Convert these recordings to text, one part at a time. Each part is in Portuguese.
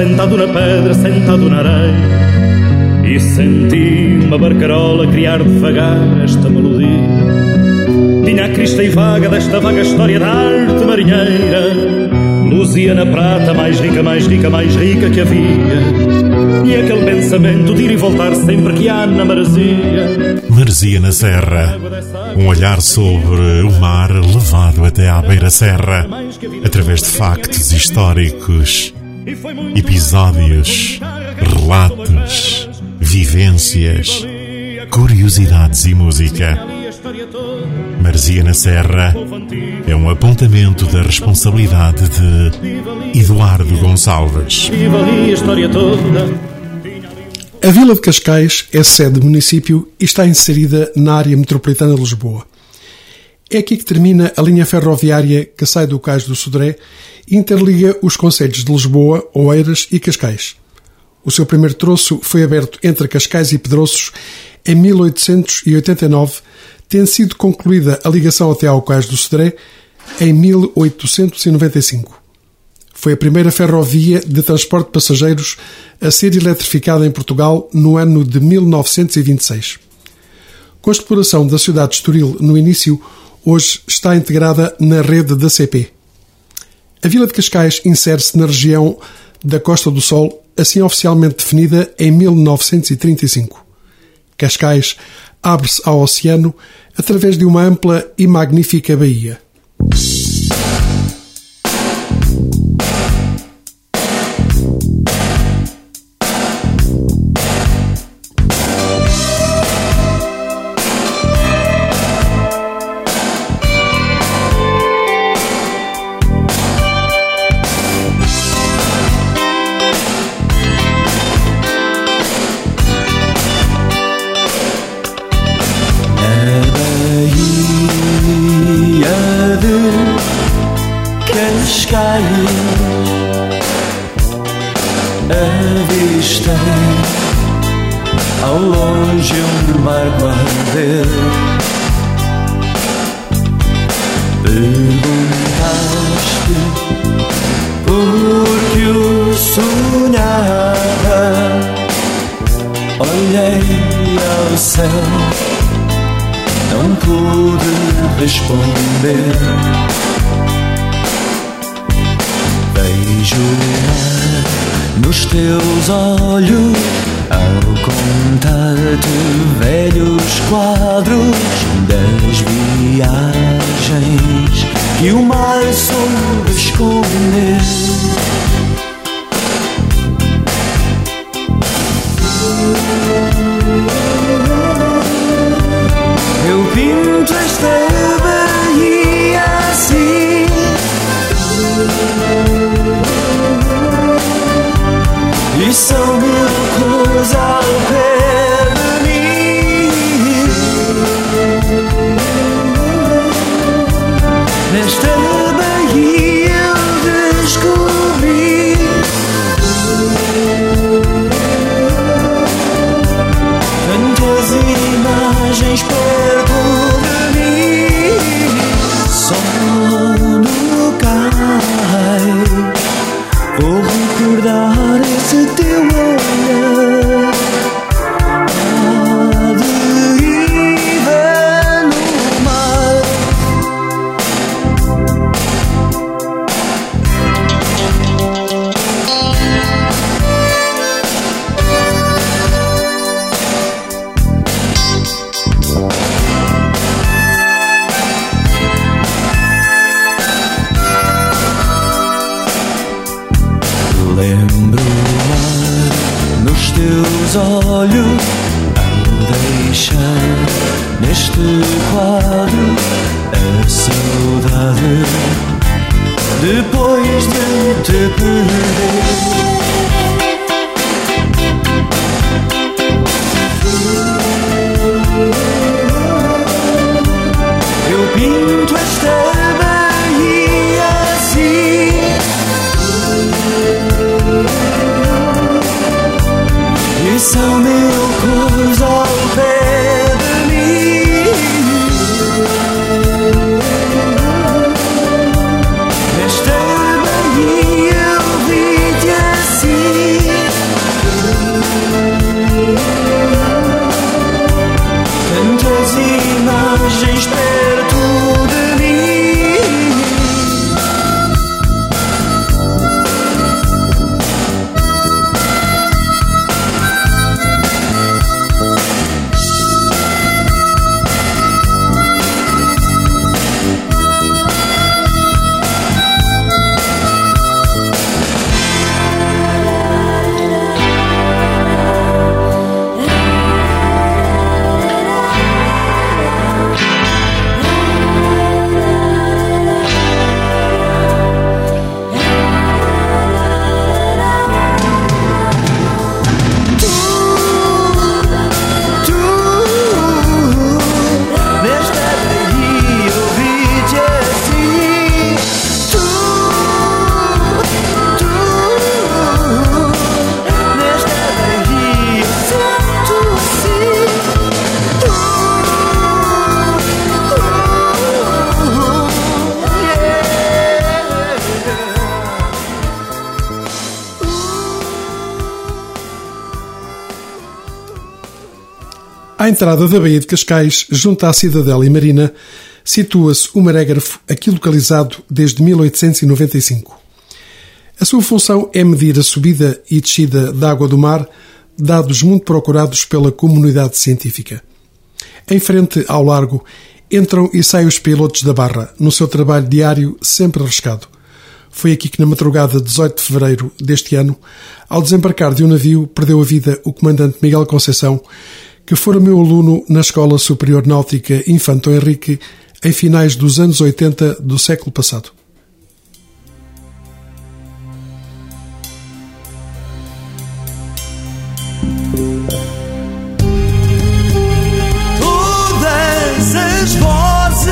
sentado na pedra, sentado na areia. E senti uma barcarola criar devagar esta melodia. Tinha a crista e vaga desta vaga história da arte marinheira. Luzia na prata, mais rica, mais rica, mais rica que havia. E aquele pensamento de ir e voltar sempre que há na maresia. Maresia na Serra. Um olhar sobre o mar levado até à beira-serra, através de factos históricos, episódios, relatos, vivências, curiosidades e música. Maresia na Serra é um apontamento da responsabilidade de Eduardo Gonçalves. A Vila de Cascais é sede do município e está inserida na área metropolitana de Lisboa. É aqui que termina a linha ferroviária que sai do Cais do Sodré e interliga os concelhos de Lisboa, Oeiras e Cascais. O seu primeiro troço foi aberto entre Cascais e Pedroços em 1889, tendo sido concluída a ligação até ao Cais do Sodré em 1895. Foi a primeira ferrovia de transporte de passageiros a ser eletrificada em Portugal no ano de 1926. Com a exploração da cidade de Estoril no início, hoje está integrada na rede da CP. A Vila de Cascais insere-se na região da Costa do Sol, assim oficialmente definida em 1935. Cascais abre-se ao oceano através de uma ampla e magnífica baía. Olhei ao céu, não pude responder. Vejo o nos teus olhos, ao contar-te velhos quadros das viagens que o mar soube esconder. you. You. Entrada da Baía de Cascais, junto à Cidadela e Marina, situa-se o marégrafo aqui localizado desde 1895. A sua função é medir a subida e descida da água do mar, dados muito procurados pela comunidade científica. Em frente ao largo, entram e saem os pilotos da Barra, no seu trabalho diário sempre arriscado. Foi aqui que, na madrugada de 18 de fevereiro deste ano, ao desembarcar de um navio, perdeu a vida o comandante Miguel Conceição, que fora meu aluno na Escola Superior Náutica Infanto Henrique em finais dos anos 80 do século passado. Todas as vozes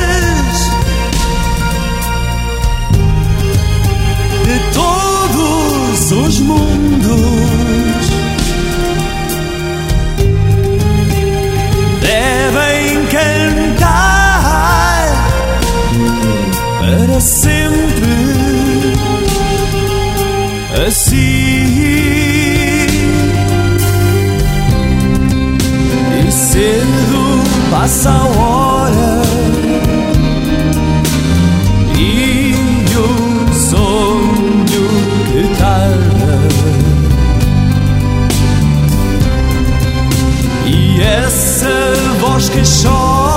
de todos os mundos passa a hora. E o sonho que tarda e essa voz que chora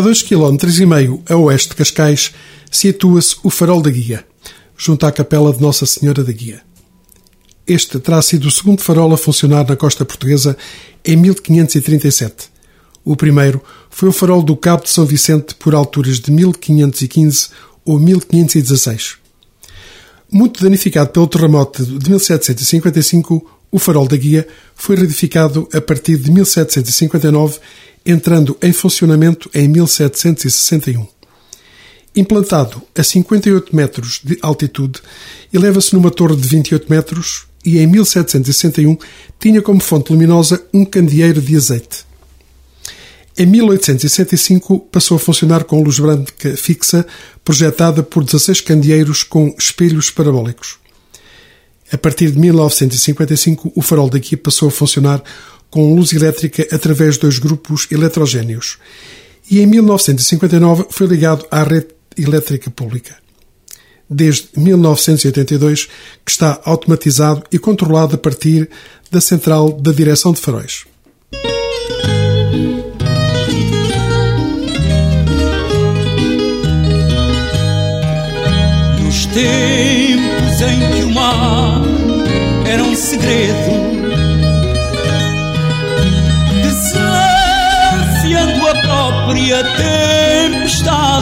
A 2,5 km a oeste de Cascais situa-se o Farol da Guia, junto à capela de Nossa Senhora da Guia. Este terá sido o segundo farol a funcionar na costa portuguesa em 1537. O primeiro foi o farol do Cabo de São Vicente por alturas de 1515 ou 1516. Muito danificado pelo terremoto de 1755, o farol da Guia foi reedificado a partir de 1759, entrando em funcionamento em 1761. Implantado a 58 metros de altitude, eleva-se numa torre de 28 metros e em 1761 tinha como fonte luminosa um candeeiro de azeite. Em 1865 passou a funcionar com luz branca fixa projetada por 16 candeeiros com espelhos parabólicos. A partir de 1955, o farol daqui passou a funcionar com luz elétrica através de dois grupos eletrogénios e em 1959 foi ligado à rede elétrica pública. Desde 1982 que está automatizado e controlado a partir da central da direção de faróis. Nos tempos em que o mar era um segredo Desafiando a própria tempestade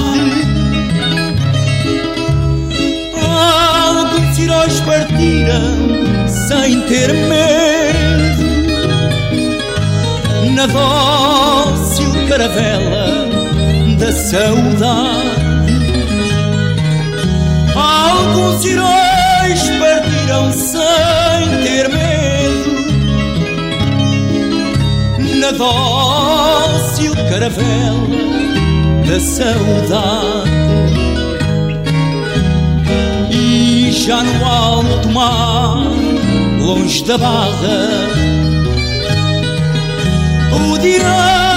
heróis partiram sem ter medo na dócil caravela da saudade. Alguns heróis partiram sem ter medo na dócil caravela da saudade. Já no alto mar, longe da barra, odiados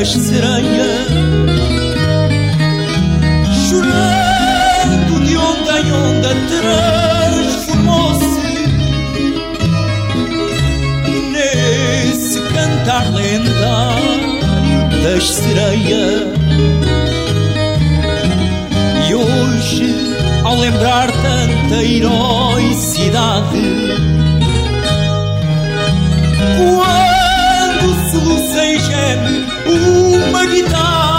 das sereias, chorando de onda em onda, transformou-se nesse cantar lendário das sereias. E hoje, ao lembrar tanta heroicidade, quando soluça e geme uma guitarra.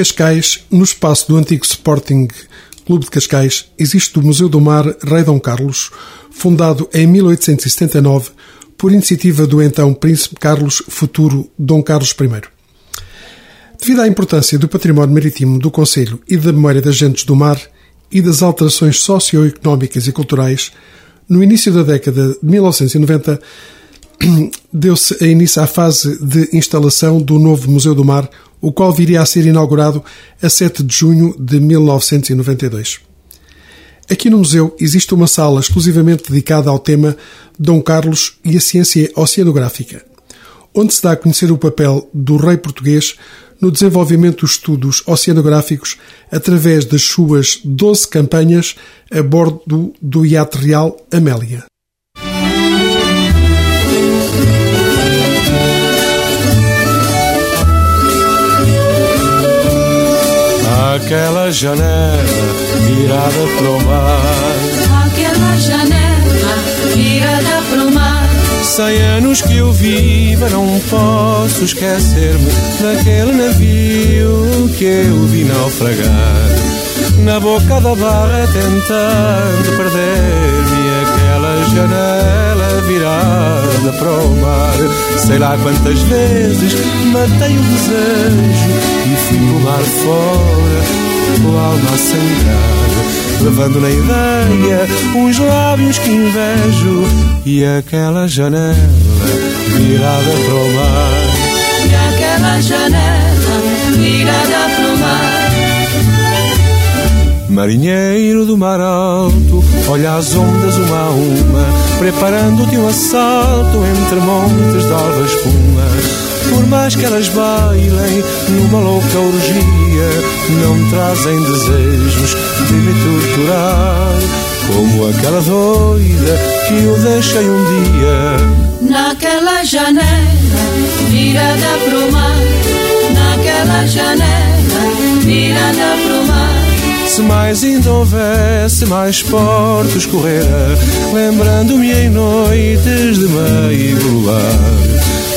Cascais, no espaço do antigo Sporting Clube de Cascais, existe o Museu do Mar Rei Dom Carlos, fundado em 1879 por iniciativa do então Príncipe Carlos, futuro Dom Carlos I. Devido à importância do património marítimo do Conselho e da memória das gentes do mar e das alterações socioeconómicas e culturais, no início da década de 1990, deu-se a início à fase de instalação do novo Museu do Mar, o qual viria a ser inaugurado a 7 de junho de 1992. Aqui no museu existe uma sala exclusivamente dedicada ao tema Dom Carlos e a ciência oceanográfica, onde se dá a conhecer o papel do rei português no desenvolvimento dos estudos oceanográficos através das suas 12 campanhas a bordo do iate real Amélia. Aquela janela virada para o mar. Aquela janela virada para o mar. Cem anos que eu viva, não posso esquecer-me daquele navio que eu vi naufragar. Na boca da barra tentando perder-me janela virada para o mar. Sei lá quantas vezes matei o desejo e fui pular fora, com a alma sem levando na ideia uns lábios que invejo e aquela janela virada para o mar. E aquela janela virada Marinheiro do mar alto, olha as ondas uma a uma, preparando-te um assalto entre montes de alva espuma. Por mais que elas bailem numa louca orgia, não trazem desejos de me torturar. Como aquela doida que eu deixei um dia Naquela janela virada para o mar. Naquela janela virada para o mar. Se mais ainda houvesse mais portos correra, lembrando-me em noites de meio luar,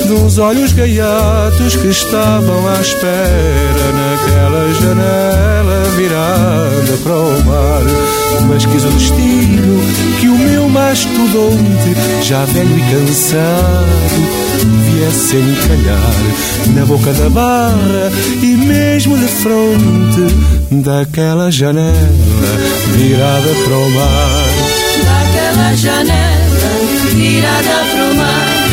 dos olhos gaiatos que estavam à espera naquela janela Mas quis o destino que o meu mastodonte, já velho e cansado, viesse a encalhar na boca da barra e mesmo de fronte daquela janela virada para o mar. Daquela janela virada para o mar.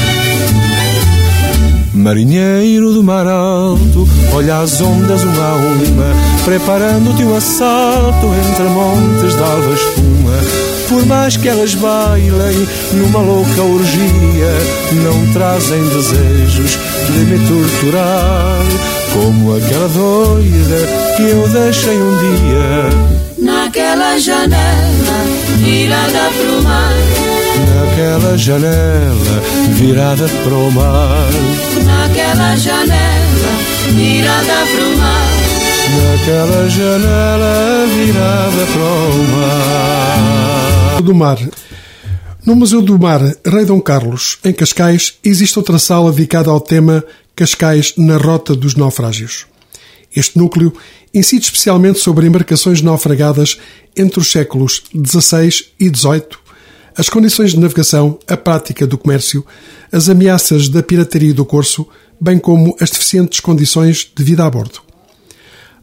Marinheiro do mar alto, olha as ondas uma a uma, preparando-te um assalto entre montes de alva espuma. Por mais que elas bailem numa louca orgia, não trazem desejos de me torturar. Como aquela doida que eu deixei um dia Naquela janela virada para o mar. naquela janela virada para o mar. Naquela janela virada para o mar. Naquela janela virada para o mar. do Mar. No Museu do Mar Rei Dom Carlos, em Cascais, existe outra sala dedicada ao tema Cascais na Rota dos Naufrágios. Este núcleo incide especialmente sobre embarcações naufragadas entre os séculos XVI e XVIII, as condições de navegação, a prática do comércio, as ameaças da pirataria e do corso, bem como as deficientes condições de vida a bordo.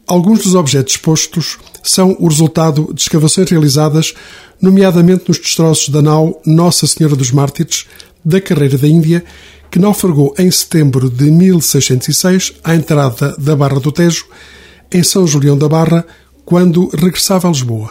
Alguns dos objetos expostos são o resultado de escavações realizadas, nomeadamente nos destroços da nau Nossa Senhora dos Mártires, da Carreira da Índia, que naufragou em setembro de 1606 à entrada da Barra do Tejo, em São Julião da Barra, quando regressava a Lisboa.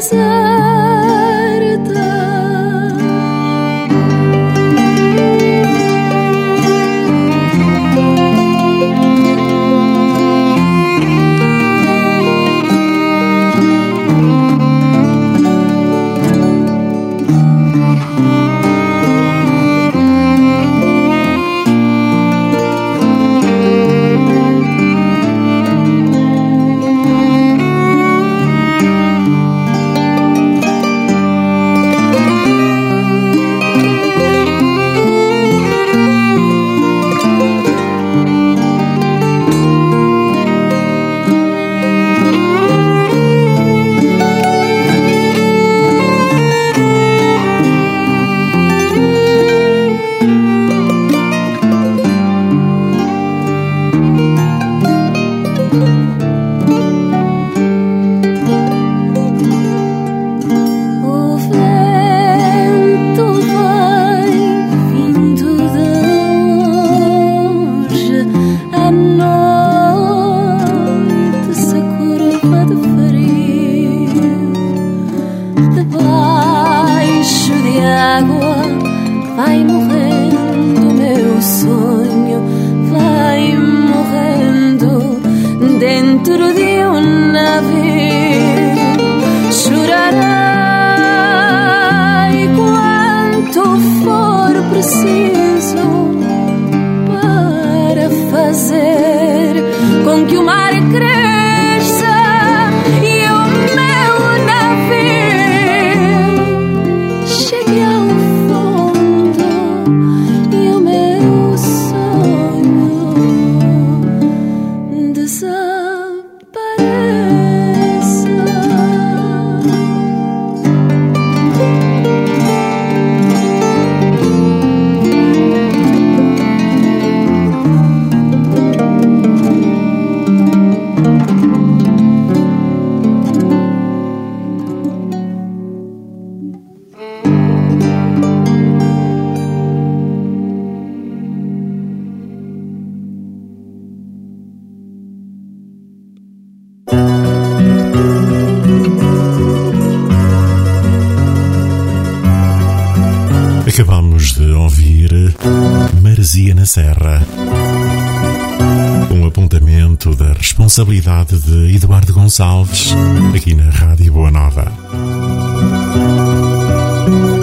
色。Areias desertas. responsabilidade de Eduardo Gonçalves, aqui na Rádio Boa Nova. Thank you.